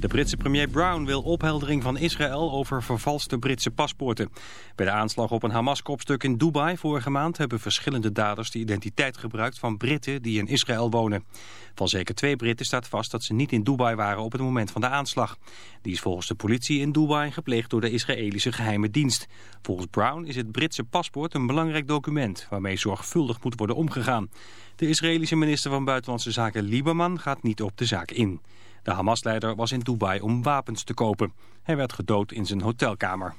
De Britse premier Brown wil opheldering van Israël over vervalste Britse paspoorten. Bij de aanslag op een Hamas-kopstuk in Dubai vorige maand... hebben verschillende daders de identiteit gebruikt van Britten die in Israël wonen. Van zeker twee Britten staat vast dat ze niet in Dubai waren op het moment van de aanslag. Die is volgens de politie in Dubai gepleegd door de Israëlische geheime dienst. Volgens Brown is het Britse paspoort een belangrijk document... waarmee zorgvuldig moet worden omgegaan. De Israëlische minister van Buitenlandse Zaken Lieberman gaat niet op de zaak in. De Hamas-leider was in Dubai om wapens te kopen. Hij werd gedood in zijn hotelkamer.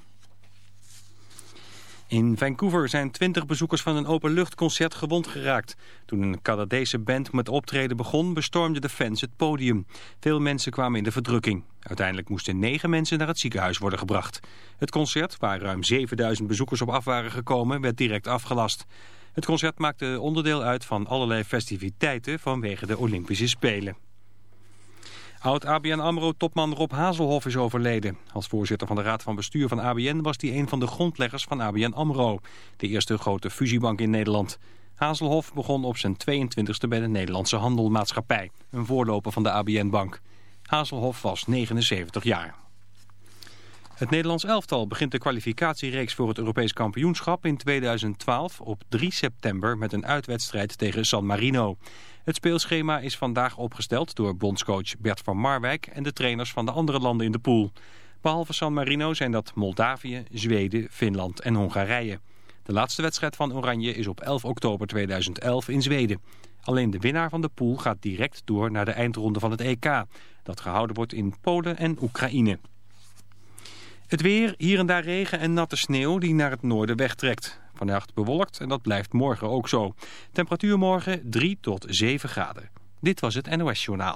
In Vancouver zijn twintig bezoekers van een openluchtconcert gewond geraakt. Toen een Canadese band met optreden begon, bestormden de fans het podium. Veel mensen kwamen in de verdrukking. Uiteindelijk moesten negen mensen naar het ziekenhuis worden gebracht. Het concert, waar ruim 7000 bezoekers op af waren gekomen, werd direct afgelast. Het concert maakte onderdeel uit van allerlei festiviteiten vanwege de Olympische Spelen. Oud-ABN AMRO-topman Rob Hazelhoff is overleden. Als voorzitter van de Raad van Bestuur van ABN was hij een van de grondleggers van ABN AMRO. De eerste grote fusiebank in Nederland. Hazelhoff begon op zijn 22e bij de Nederlandse Handelmaatschappij. Een voorloper van de ABN-bank. Hazelhoff was 79 jaar. Het Nederlands elftal begint de kwalificatiereeks voor het Europees kampioenschap in 2012 op 3 september met een uitwedstrijd tegen San Marino. Het speelschema is vandaag opgesteld door bondscoach Bert van Marwijk en de trainers van de andere landen in de pool. Behalve San Marino zijn dat Moldavië, Zweden, Finland en Hongarije. De laatste wedstrijd van Oranje is op 11 oktober 2011 in Zweden. Alleen de winnaar van de pool gaat direct door naar de eindronde van het EK. Dat gehouden wordt in Polen en Oekraïne. Het weer, hier en daar regen en natte sneeuw die naar het noorden wegtrekt. Vannacht bewolkt en dat blijft morgen ook zo. Temperatuur morgen 3 tot 7 graden. Dit was het NOS Journaal.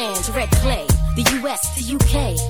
Red clay, the US the UK,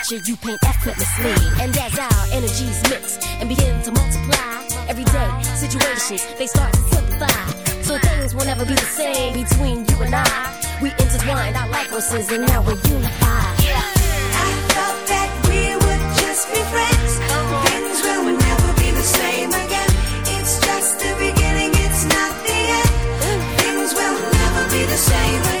you paint effortlessly. And as our energies mix and begin to multiply, everyday situations they start to simplify. So things will never be the same between you and I. We intertwined our life forces and now we're unified. I thought that we would just be friends. Things will never be the same again. It's just the beginning, it's not the end. Things will never be the same again.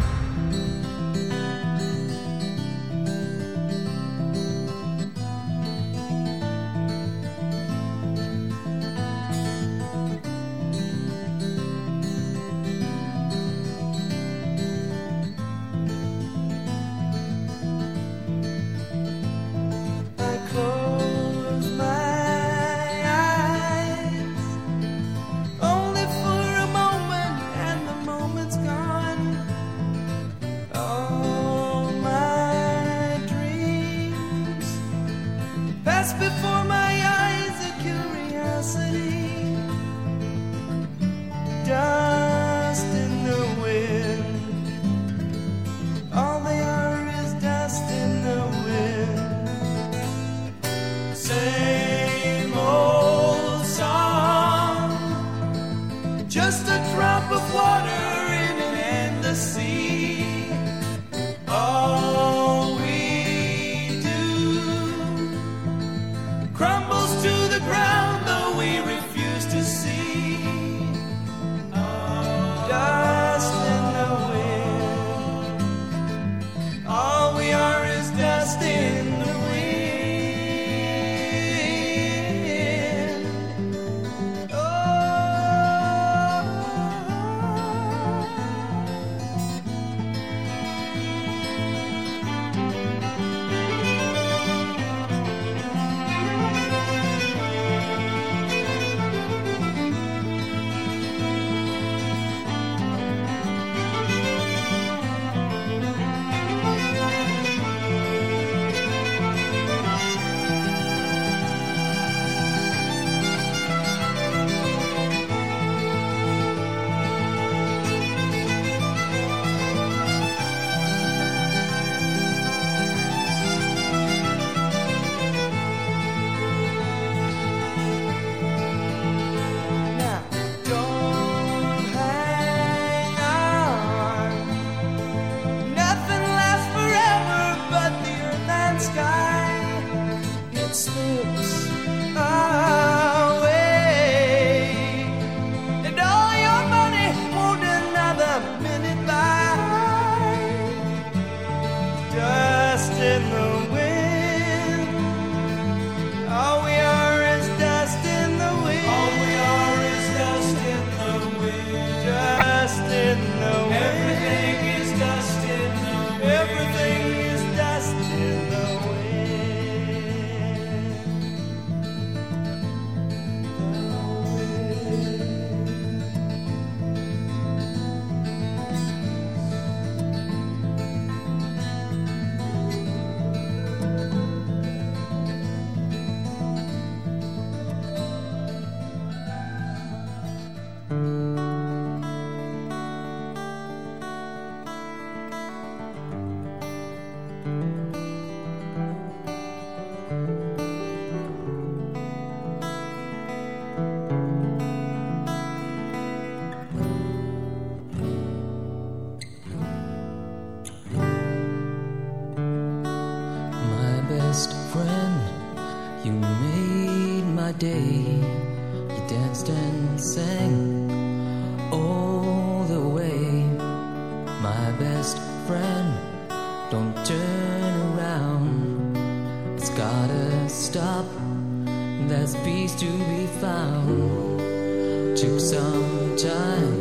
some time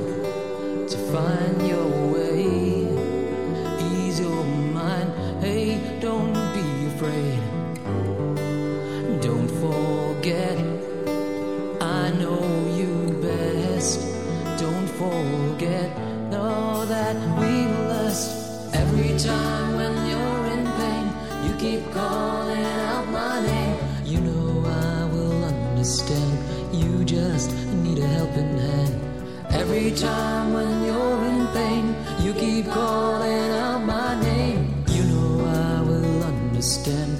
to find your way. Ease your mind, hey, don't be afraid. Don't forget, I know you best. Don't forget, know that we blessed. Every time when you're in pain, you keep calling out my name. You know I will understand helping hand. Every time when you're in pain, you keep calling out my name. You know I will understand.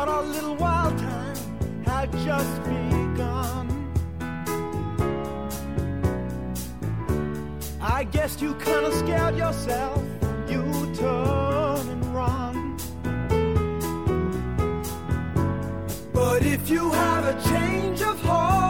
thought our little wild time had just begun. I guess you kinda scared yourself. You turn and run. But if you have a change of heart.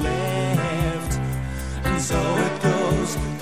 so it goes.